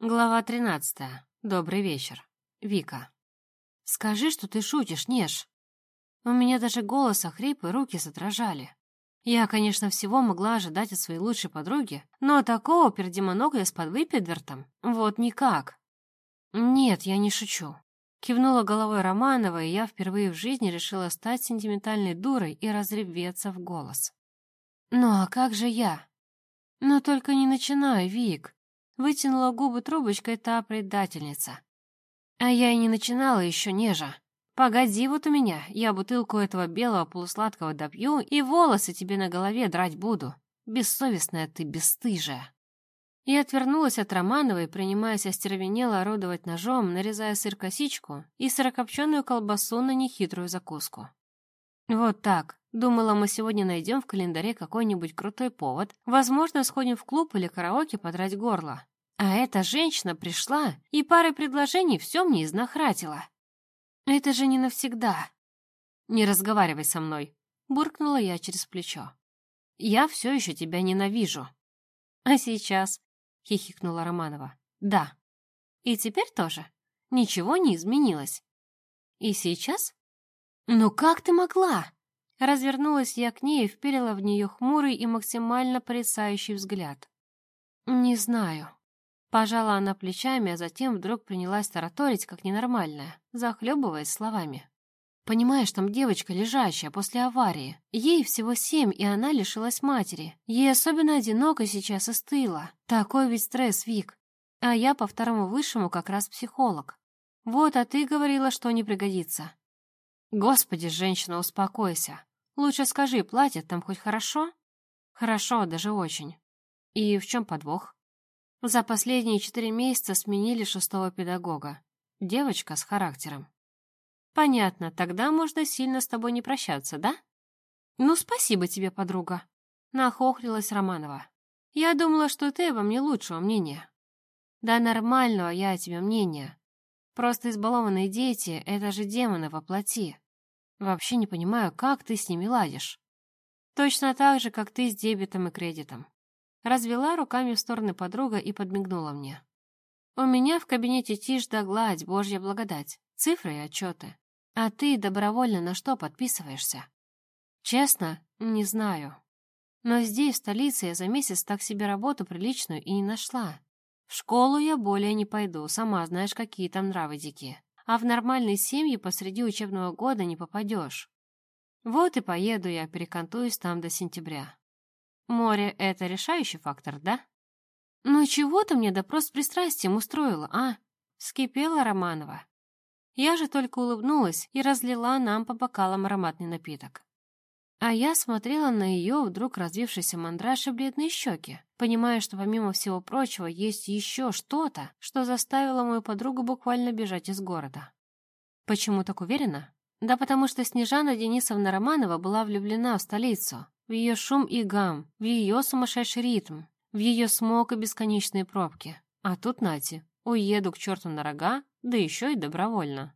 Глава тринадцатая. Добрый вечер. Вика. Скажи, что ты шутишь, Неж. У меня даже голос охрип и руки задрожали. Я, конечно, всего могла ожидать от своей лучшей подруги, но такого пердемоногля с подвыпидвертом вот никак. Нет, я не шучу. Кивнула головой Романова, и я впервые в жизни решила стать сентиментальной дурой и разреветься в голос. Ну а как же я? Но только не начинай, Вик. Вытянула губы трубочкой та предательница. А я и не начинала еще нежа. Погоди вот у меня, я бутылку этого белого полусладкого допью и волосы тебе на голове драть буду. Бессовестная ты, бесстыжая. И отвернулась от Романовой, принимаясь остервенело орудовать ножом, нарезая сыр-косичку и сырокопченую колбасу на нехитрую закуску. Вот так. Думала, мы сегодня найдем в календаре какой-нибудь крутой повод. Возможно, сходим в клуб или караоке подрать горло. А эта женщина пришла и парой предложений все мне изнахратила. Это же не навсегда. Не разговаривай со мной, буркнула я через плечо. Я все еще тебя ненавижу. А сейчас? Хихикнула Романова. Да. И теперь тоже? Ничего не изменилось. И сейчас? «Ну как ты могла?» Развернулась я к ней и вперила в нее хмурый и максимально порицающий взгляд. «Не знаю». Пожала она плечами, а затем вдруг принялась тараторить, как ненормальная, захлебываясь словами. «Понимаешь, там девочка лежащая после аварии. Ей всего семь, и она лишилась матери. Ей особенно одиноко сейчас и стыла. Такой ведь стресс, Вик. А я по второму высшему как раз психолог. Вот, а ты говорила, что не пригодится. Господи, женщина, успокойся. Лучше скажи, платят там хоть хорошо? Хорошо, даже очень. И в чем подвох? За последние четыре месяца сменили шестого педагога. Девочка с характером. Понятно, тогда можно сильно с тобой не прощаться, да? Ну, спасибо тебе, подруга. Нахохлилась Романова. Я думала, что ты обо мне лучшего мнения. Да нормального я о тебе мнения. Просто избалованные дети — это же демоны во плоти. Вообще не понимаю, как ты с ними ладишь. Точно так же, как ты с дебетом и кредитом. Развела руками в стороны подруга и подмигнула мне. У меня в кабинете тишь да гладь, божья благодать, цифры и отчеты. А ты добровольно на что подписываешься? Честно, не знаю. Но здесь, в столице, я за месяц так себе работу приличную и не нашла. В школу я более не пойду, сама знаешь, какие там нравы дикие. А в нормальные семьи посреди учебного года не попадешь. Вот и поеду я, перекантуюсь там до сентября. Море — это решающий фактор, да? Ну чего ты мне допрос с пристрастием устроила, а? Скипела Романова. Я же только улыбнулась и разлила нам по бокалам ароматный напиток. А я смотрела на ее вдруг развившийся мандраж и бледные щеки, понимая, что помимо всего прочего есть еще что-то, что заставило мою подругу буквально бежать из города. Почему так уверена? Да потому что Снежана Денисовна Романова была влюблена в столицу, в ее шум и гам, в ее сумасшедший ритм, в ее смог и бесконечные пробки. А тут нати, уеду к черту на рога, да еще и добровольно.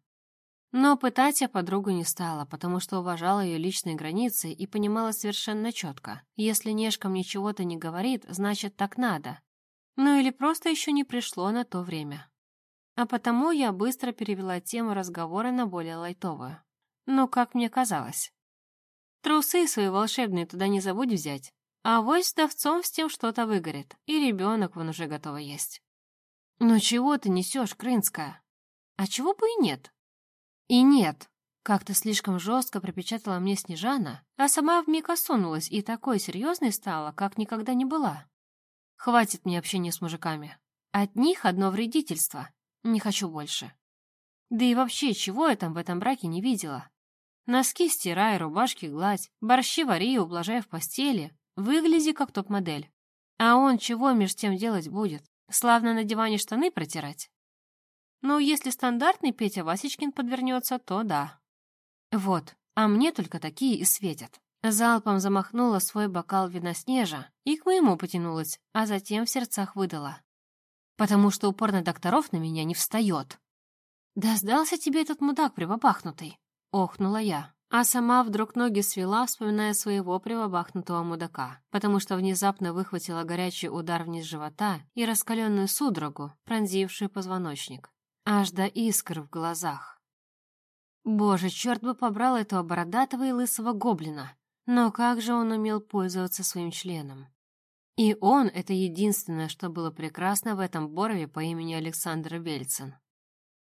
Но пытать я подругу не стала, потому что уважала ее личные границы и понимала совершенно четко. Если Нежка мне чего-то не говорит, значит, так надо. Ну или просто еще не пришло на то время. А потому я быстро перевела тему разговора на более лайтовую. Ну, как мне казалось. Трусы свои волшебные туда не забудь взять. А вось с давцом с тем что-то выгорит, и ребенок вон уже готово есть. Ну чего ты несешь, Крынская? А чего бы и нет? И нет, как-то слишком жестко пропечатала мне Снежана, а сама вмиг осунулась и такой серьезной стала, как никогда не была. Хватит мне общения с мужиками. От них одно вредительство. Не хочу больше. Да и вообще, чего я там в этом браке не видела? Носки стирай, рубашки гладь, борщи вари ублажай в постели. Выгляди как топ-модель. А он чего меж тем делать будет? Славно на диване штаны протирать? Но если стандартный Петя Васечкин подвернется, то да. Вот, а мне только такие и светят. Залпом замахнула свой бокал вина снежа и к моему потянулась, а затем в сердцах выдала. Потому что упорно докторов на меня не встает. «Да сдался тебе этот мудак припопахнутый!» — охнула я, А сама вдруг ноги свела, вспоминая своего привобахнутого мудака, потому что внезапно выхватила горячий удар вниз живота и раскаленную судорогу, пронзившую позвоночник. Аж до искр в глазах. Боже, черт бы побрал этого бородатого и лысого гоблина! Но как же он умел пользоваться своим членом? И он — это единственное, что было прекрасно в этом Борове по имени Александр Бельцин.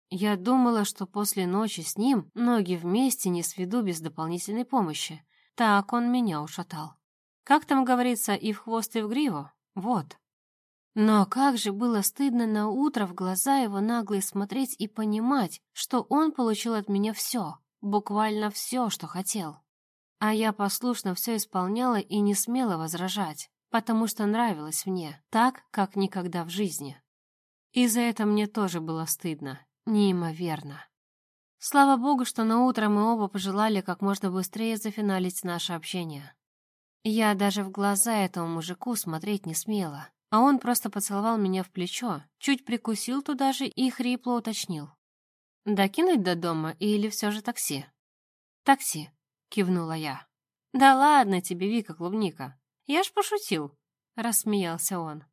Я думала, что после ночи с ним ноги вместе не сведу без дополнительной помощи. Так он меня ушатал. Как там говорится, и в хвост, и в гриву? Вот. Но как же было стыдно на утро в глаза его наглые смотреть и понимать, что он получил от меня все, буквально все, что хотел. А я послушно все исполняла и не смела возражать, потому что нравилось мне, так, как никогда в жизни. И за это мне тоже было стыдно, неимоверно. Слава богу, что на утро мы оба пожелали как можно быстрее зафиналить наше общение. Я даже в глаза этому мужику смотреть не смела, а он просто поцеловал меня в плечо, чуть прикусил туда же и хрипло уточнил. «Докинуть до дома или все же такси?» «Такси», — кивнула я. «Да ладно тебе, Вика Клубника. Я ж пошутил», — рассмеялся он.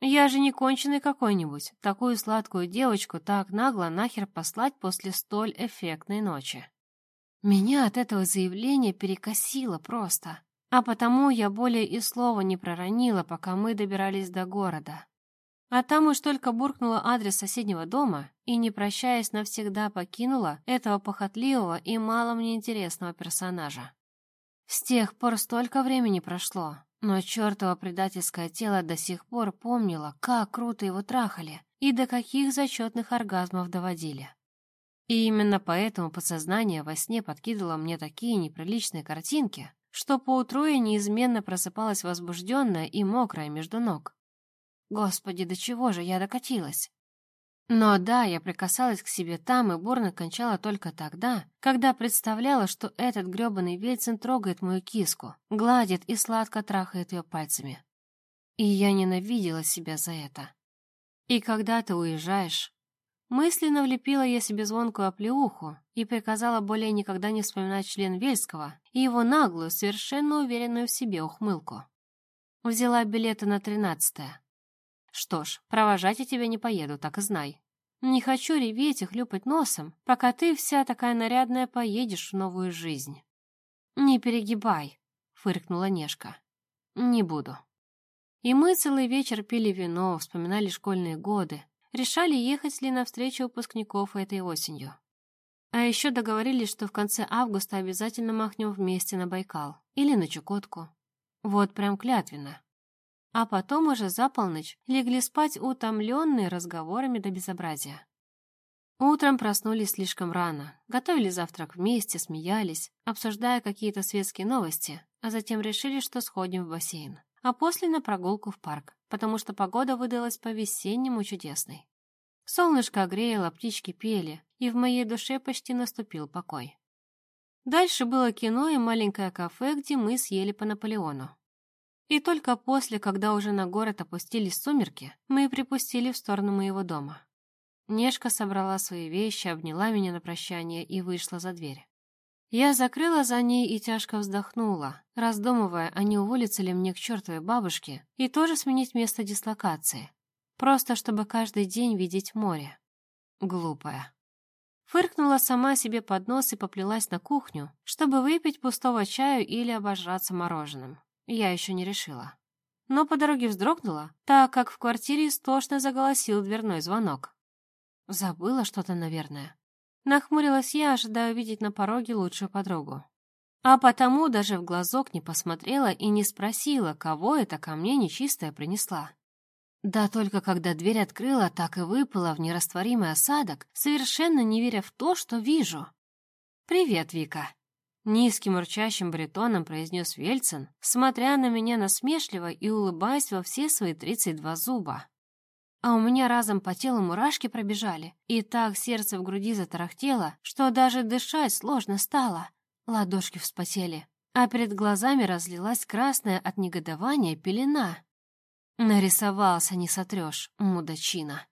«Я же не конченый какой-нибудь. Такую сладкую девочку так нагло нахер послать после столь эффектной ночи». Меня от этого заявления перекосило просто, а потому я более и слова не проронила, пока мы добирались до города. А там уж только буркнула адрес соседнего дома и, не прощаясь, навсегда покинула этого похотливого и мало мне интересного персонажа. С тех пор столько времени прошло, но чертово предательское тело до сих пор помнило, как круто его трахали и до каких зачетных оргазмов доводили. И именно поэтому подсознание во сне подкидывало мне такие неприличные картинки, что поутру я неизменно просыпалась возбужденная и мокрая между ног. Господи, до чего же я докатилась? Но да, я прикасалась к себе там и бурно кончала только тогда, когда представляла, что этот грёбаный Вельцин трогает мою киску, гладит и сладко трахает ее пальцами. И я ненавидела себя за это. И когда ты уезжаешь... Мысленно влепила я себе звонкую оплеуху и приказала более никогда не вспоминать член Вельского и его наглую, совершенно уверенную в себе ухмылку. Взяла билеты на тринадцатое. Что ж, провожать я тебя не поеду, так и знай. Не хочу реветь и хлюпать носом, пока ты вся такая нарядная поедешь в новую жизнь. Не перегибай, фыркнула Нешка. Не буду. И мы целый вечер пили вино, вспоминали школьные годы, решали, ехать ли на встречу выпускников этой осенью. А еще договорились, что в конце августа обязательно махнем вместе на Байкал или на Чукотку. Вот прям клятвенно а потом уже за полночь легли спать утомленные разговорами до безобразия. Утром проснулись слишком рано, готовили завтрак вместе, смеялись, обсуждая какие-то светские новости, а затем решили, что сходим в бассейн, а после на прогулку в парк, потому что погода выдалась по-весеннему чудесной. Солнышко грело, птички пели, и в моей душе почти наступил покой. Дальше было кино и маленькое кафе, где мы съели по Наполеону. И только после, когда уже на город опустились сумерки, мы припустили в сторону моего дома. Нешка собрала свои вещи, обняла меня на прощание и вышла за дверь. Я закрыла за ней и тяжко вздохнула, раздумывая, а не уволиться ли мне к чертовой бабушке и тоже сменить место дислокации. Просто чтобы каждый день видеть море. Глупая. Фыркнула сама себе под нос и поплелась на кухню, чтобы выпить пустого чаю или обожраться мороженым. Я еще не решила. Но по дороге вздрогнула, так как в квартире истошно заголосил дверной звонок. Забыла что-то, наверное. Нахмурилась я, ожидая увидеть на пороге лучшую подругу. А потому даже в глазок не посмотрела и не спросила, кого это ко мне нечистая принесла. Да только когда дверь открыла, так и выпала в нерастворимый осадок, совершенно не веря в то, что вижу. «Привет, Вика!» Низким урчащим баритоном произнес Вельцин, смотря на меня насмешливо и улыбаясь во все свои тридцать два зуба. А у меня разом по телу мурашки пробежали, и так сердце в груди затарахтело, что даже дышать сложно стало. Ладошки вспотели, а перед глазами разлилась красная от негодования пелена. Нарисовался, не сотрешь, мудачина.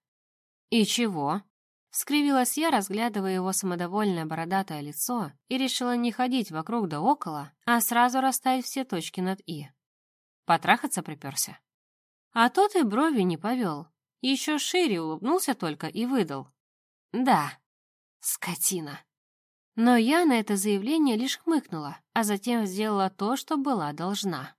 «И чего?» Скривилась я, разглядывая его самодовольное бородатое лицо, и решила не ходить вокруг да около, а сразу расставить все точки над «и». Потрахаться приперся. А тот и брови не повел. Еще шире улыбнулся только и выдал. «Да, скотина». Но я на это заявление лишь хмыкнула, а затем сделала то, что была должна.